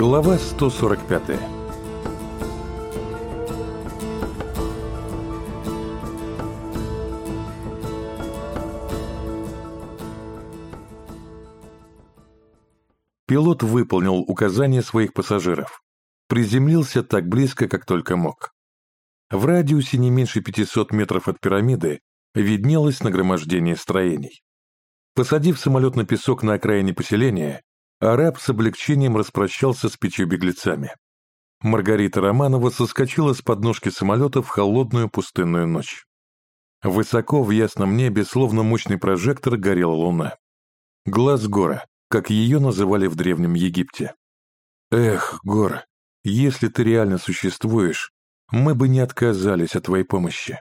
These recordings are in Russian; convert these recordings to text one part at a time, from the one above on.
Глава 145 Пилот выполнил указания своих пассажиров. Приземлился так близко, как только мог. В радиусе не меньше 500 метров от пирамиды виднелось нагромождение строений. Посадив самолет на песок на окраине поселения, араб с облегчением распрощался с пятью беглецами. Маргарита Романова соскочила с подножки самолета в холодную пустынную ночь. Высоко в ясном небе, словно мощный прожектор, горела луна. Глаз гора, как ее называли в Древнем Египте. «Эх, гор, если ты реально существуешь, мы бы не отказались от твоей помощи».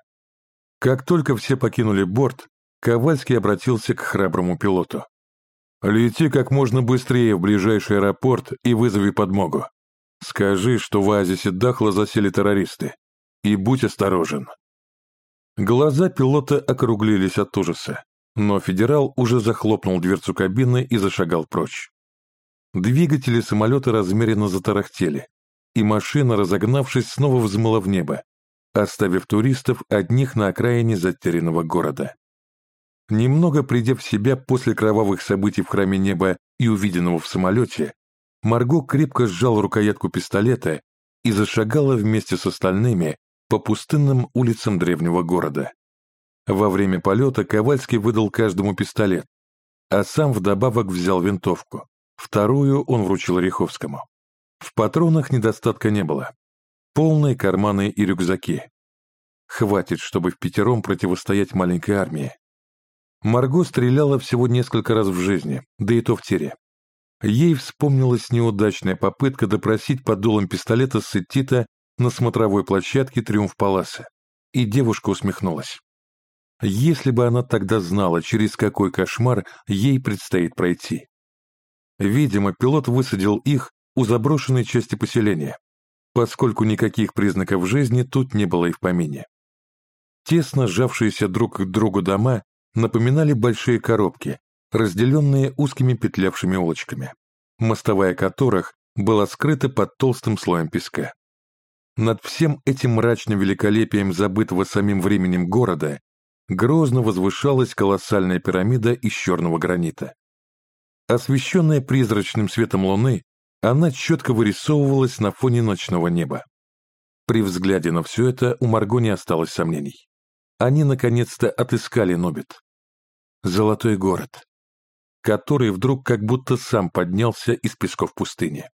Как только все покинули борт, Ковальский обратился к храброму пилоту. «Лети как можно быстрее в ближайший аэропорт и вызови подмогу. Скажи, что в оазисе Дахла засели террористы. И будь осторожен». Глаза пилота округлились от ужаса, но федерал уже захлопнул дверцу кабины и зашагал прочь. Двигатели самолета размеренно затарахтели, и машина, разогнавшись, снова взмыла в небо, оставив туристов одних на окраине затерянного города. Немного придя в себя после кровавых событий в храме неба и увиденного в самолете, Марго крепко сжал рукоятку пистолета и зашагала вместе с остальными по пустынным улицам древнего города. Во время полета Ковальский выдал каждому пистолет, а сам вдобавок взял винтовку. Вторую он вручил Риховскому. В патронах недостатка не было. Полные карманы и рюкзаки. Хватит, чтобы в пятером противостоять маленькой армии. Марго стреляла всего несколько раз в жизни, да и то в тире. Ей вспомнилась неудачная попытка допросить под дулом пистолета Сеттита на смотровой площадке Триумф Паласа, и девушка усмехнулась. Если бы она тогда знала, через какой кошмар ей предстоит пройти. Видимо, пилот высадил их у заброшенной части поселения, поскольку никаких признаков жизни тут не было и в помине. Тесно сжавшиеся друг к другу дома напоминали большие коробки, разделенные узкими петлявшими улочками, мостовая которых была скрыта под толстым слоем песка. Над всем этим мрачным великолепием забытого самим временем города грозно возвышалась колоссальная пирамида из черного гранита. Освещенная призрачным светом луны, она четко вырисовывалась на фоне ночного неба. При взгляде на все это у Марго не осталось сомнений. Они наконец-то отыскали Нобит. Золотой город, который вдруг как будто сам поднялся из песков пустыни.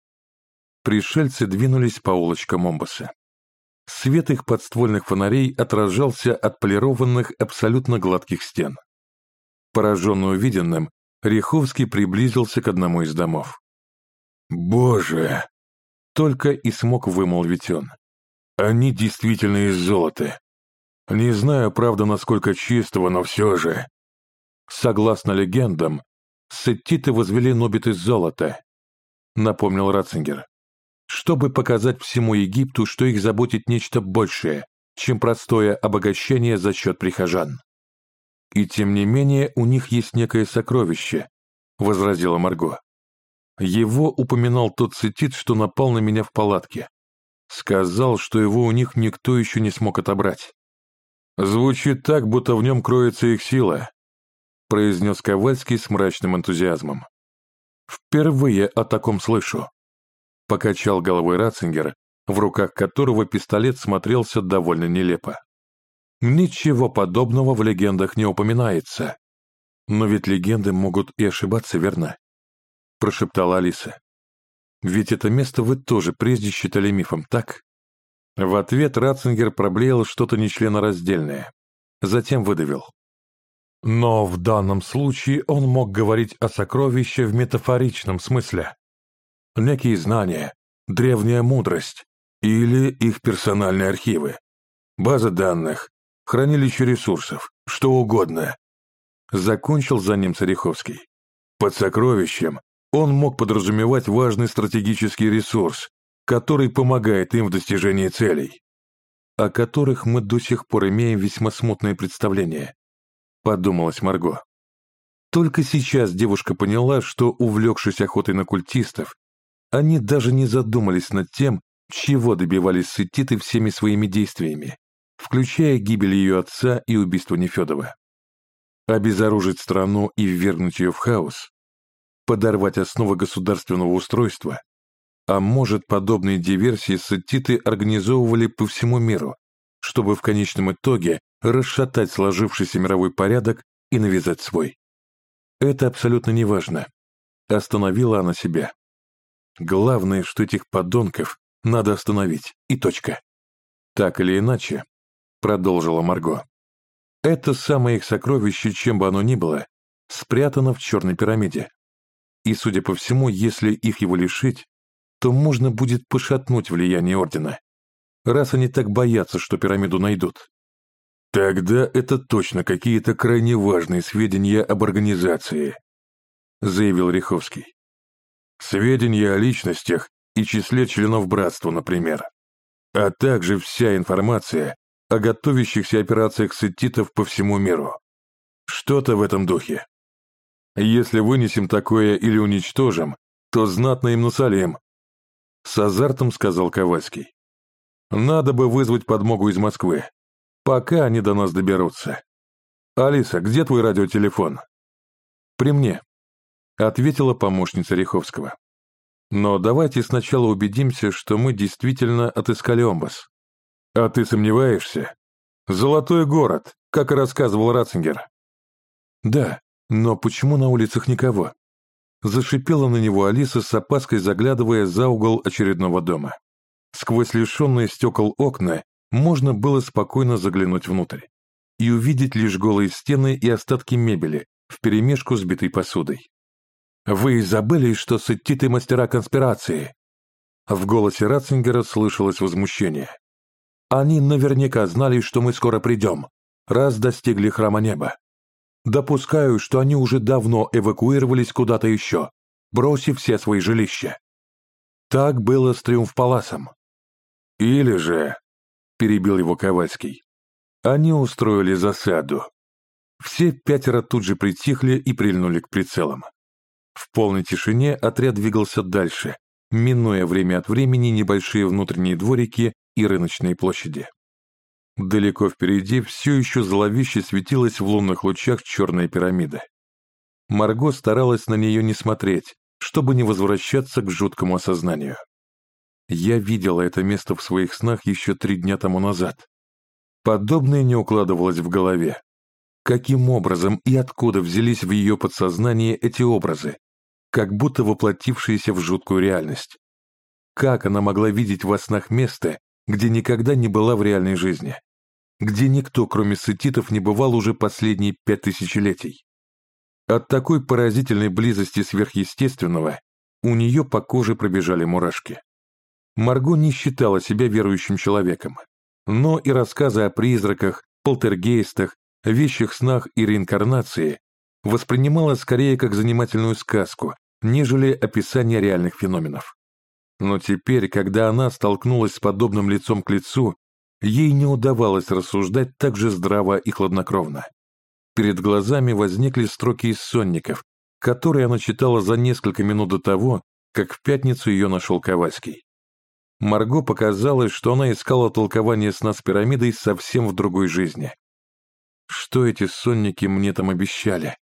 Пришельцы двинулись по улочкам Омбаса. Свет их подствольных фонарей отражался от полированных абсолютно гладких стен. Пораженный увиденным, Риховский приблизился к одному из домов. «Боже!» — только и смог вымолвить он. «Они действительно из золота. Не знаю, правда, насколько чистого, но все же...» Согласно легендам, сеттиты возвели Нобит из золота, напомнил Ратцингер, чтобы показать всему Египту, что их заботит нечто большее, чем простое обогащение за счет прихожан. «И тем не менее у них есть некое сокровище», — возразила Марго. «Его упоминал тот сетит, что напал на меня в палатке. Сказал, что его у них никто еще не смог отобрать. Звучит так, будто в нем кроется их сила», произнес Ковальский с мрачным энтузиазмом. «Впервые о таком слышу», — покачал головой Ратцингер, в руках которого пистолет смотрелся довольно нелепо. «Ничего подобного в легендах не упоминается. Но ведь легенды могут и ошибаться, верно?» — прошептала Алиса. «Ведь это место вы тоже прежде считали мифом, так?» В ответ Ратцингер проблеял что-то нечленораздельное. Затем выдавил. Но в данном случае он мог говорить о сокровище в метафоричном смысле. Некие знания, древняя мудрость или их персональные архивы, база данных, хранилище ресурсов, что угодно. Закончил за ним Цариховский. Под сокровищем он мог подразумевать важный стратегический ресурс, который помогает им в достижении целей, о которых мы до сих пор имеем весьма смутное представление, — подумалась Марго. Только сейчас девушка поняла, что, увлекшись охотой на культистов, Они даже не задумались над тем, чего добивались сетиты всеми своими действиями, включая гибель ее отца и убийство Нефедова. Обезоружить страну и ввергнуть ее в хаос, подорвать основы государственного устройства, а может, подобные диверсии сеттиты организовывали по всему миру, чтобы в конечном итоге расшатать сложившийся мировой порядок и навязать свой. Это абсолютно неважно. Остановила она себя. Главное, что этих подонков надо остановить, и точка. Так или иначе, продолжила Марго. Это самое их сокровище, чем бы оно ни было, спрятано в черной пирамиде. И, судя по всему, если их его лишить, то можно будет пошатнуть влияние Ордена, раз они так боятся, что пирамиду найдут. Тогда это точно какие-то крайне важные сведения об организации, заявил Риховский. Сведения о личностях и числе членов братства, например, а также вся информация о готовящихся операциях сеттитов по всему миру. Что-то в этом духе. Если вынесем такое или уничтожим, то знатно им насолим, с азартом сказал Ковальский. Надо бы вызвать подмогу из Москвы, пока они до нас доберутся. Алиса, где твой радиотелефон? При мне, ответила помощница Риховского. Но давайте сначала убедимся, что мы действительно отыскали Омбас. А ты сомневаешься? Золотой город, как и рассказывал Ратцингер. Да, но почему на улицах никого? Зашипела на него Алиса с опаской, заглядывая за угол очередного дома. Сквозь лишенные стекол окна можно было спокойно заглянуть внутрь и увидеть лишь голые стены и остатки мебели вперемешку с битой посудой. «Вы забыли, что сеттиты мастера конспирации?» В голосе Ратцингера слышалось возмущение. «Они наверняка знали, что мы скоро придем, раз достигли храма неба. Допускаю, что они уже давно эвакуировались куда-то еще, бросив все свои жилища. Так было с Триумф-Паласом. Или же, перебил его Ковальский, они устроили засаду. Все пятеро тут же притихли и прильнули к прицелам. В полной тишине отряд двигался дальше, минуя время от времени небольшие внутренние дворики и рыночные площади. Далеко впереди все еще зловеще светилась в лунных лучах черная пирамида. Марго старалась на нее не смотреть, чтобы не возвращаться к жуткому осознанию. Я видела это место в своих снах еще три дня тому назад. Подобное не укладывалось в голове. Каким образом и откуда взялись в ее подсознание эти образы, как будто воплотившиеся в жуткую реальность? Как она могла видеть во снах место, где никогда не была в реальной жизни, где никто, кроме сетитов, не бывал уже последние пять тысячелетий. От такой поразительной близости сверхъестественного у нее по коже пробежали мурашки. Марго не считала себя верующим человеком, но и рассказы о призраках, полтергейстах, вещих снах и реинкарнации воспринимала скорее как занимательную сказку, нежели описание реальных феноменов. Но теперь, когда она столкнулась с подобным лицом к лицу, ей не удавалось рассуждать так же здраво и хладнокровно. Перед глазами возникли строки из сонников, которые она читала за несколько минут до того, как в пятницу ее нашел Ковальский. Марго показалось, что она искала толкование сна с пирамидой совсем в другой жизни. Что эти сонники мне там обещали?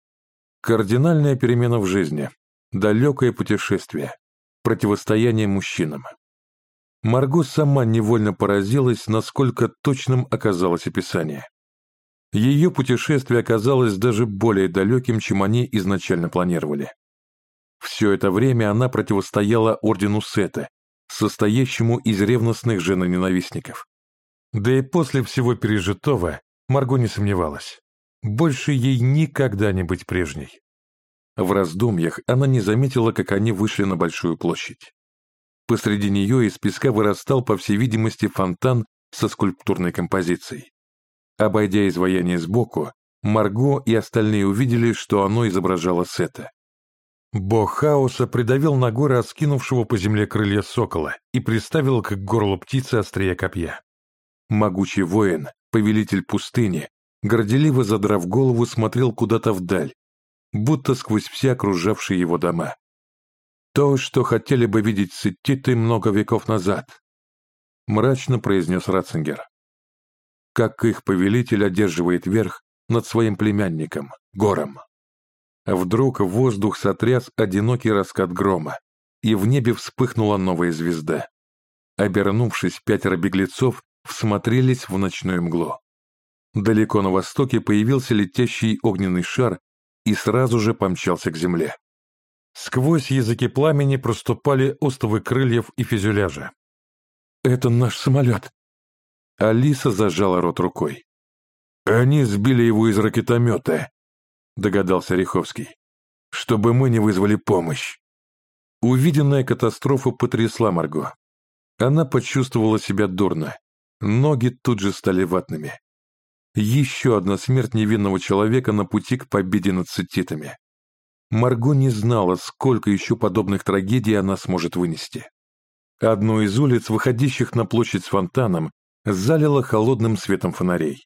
Кардинальная перемена в жизни, далекое путешествие, противостояние мужчинам. Марго сама невольно поразилась, насколько точным оказалось описание. Ее путешествие оказалось даже более далеким, чем они изначально планировали. Все это время она противостояла ордену Сета, состоящему из ревностных женоненавистников. Да и после всего пережитого Марго не сомневалась. Больше ей никогда не быть прежней. В раздумьях она не заметила, как они вышли на большую площадь. Посреди нее из песка вырастал, по всей видимости, фонтан со скульптурной композицией. Обойдя изваяние сбоку, Марго и остальные увидели, что оно изображало Сета. Бог хаоса придавил ногой раскинувшего по земле крылья сокола и приставил к горлу птицы острие копья. Могучий воин, повелитель пустыни, горделиво задрав голову, смотрел куда-то вдаль, будто сквозь все окружавшие его дома. То, что хотели бы видеть сеттиты много веков назад, мрачно произнес Ратцингер. Как их повелитель одерживает верх над своим племянником, Гором. Вдруг воздух сотряс одинокий раскат грома, и в небе вспыхнула новая звезда. Обернувшись, пятеро беглецов всмотрелись в ночную мглу. Далеко на востоке появился летящий огненный шар и сразу же помчался к земле. Сквозь языки пламени проступали остовы крыльев и фюзеляжа. «Это наш самолет!» Алиса зажала рот рукой. «Они сбили его из ракетомета», — догадался Риховский, «чтобы мы не вызвали помощь». Увиденная катастрофа потрясла Марго. Она почувствовала себя дурно. Ноги тут же стали ватными. Еще одна смерть невинного человека на пути к победе над цититами. Марго не знала, сколько еще подобных трагедий она сможет вынести. Одну из улиц, выходящих на площадь с фонтаном, залило холодным светом фонарей.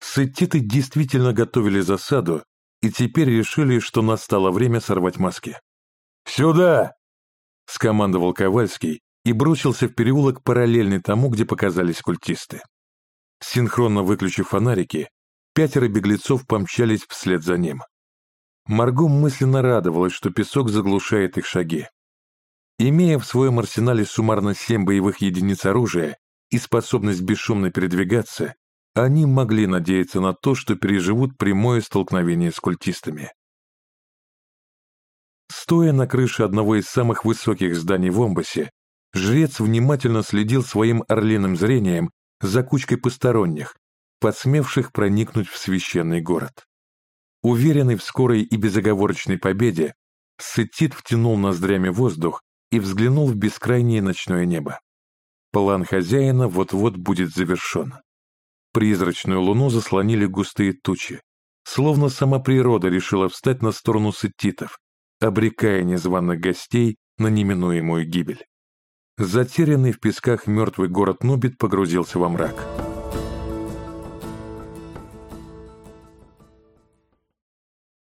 Сеттиты действительно готовили засаду и теперь решили, что настало время сорвать маски. «Сюда!» — скомандовал Ковальский и бросился в переулок параллельный тому, где показались культисты. Синхронно выключив фонарики, пятеро беглецов помчались вслед за ним. Марго мысленно радовалась, что песок заглушает их шаги. Имея в своем арсенале суммарно семь боевых единиц оружия и способность бесшумно передвигаться, они могли надеяться на то, что переживут прямое столкновение с культистами. Стоя на крыше одного из самых высоких зданий в Омбасе, жрец внимательно следил своим орлиным зрением за кучкой посторонних, подсмевших проникнуть в священный город. Уверенный в скорой и безоговорочной победе, Сетит втянул ноздрями воздух и взглянул в бескрайнее ночное небо. План хозяина вот-вот будет завершен. Призрачную луну заслонили густые тучи, словно сама природа решила встать на сторону сетитов, обрекая незваных гостей на неминуемую гибель. Затерянный в песках мертвый город Нубит погрузился во мрак.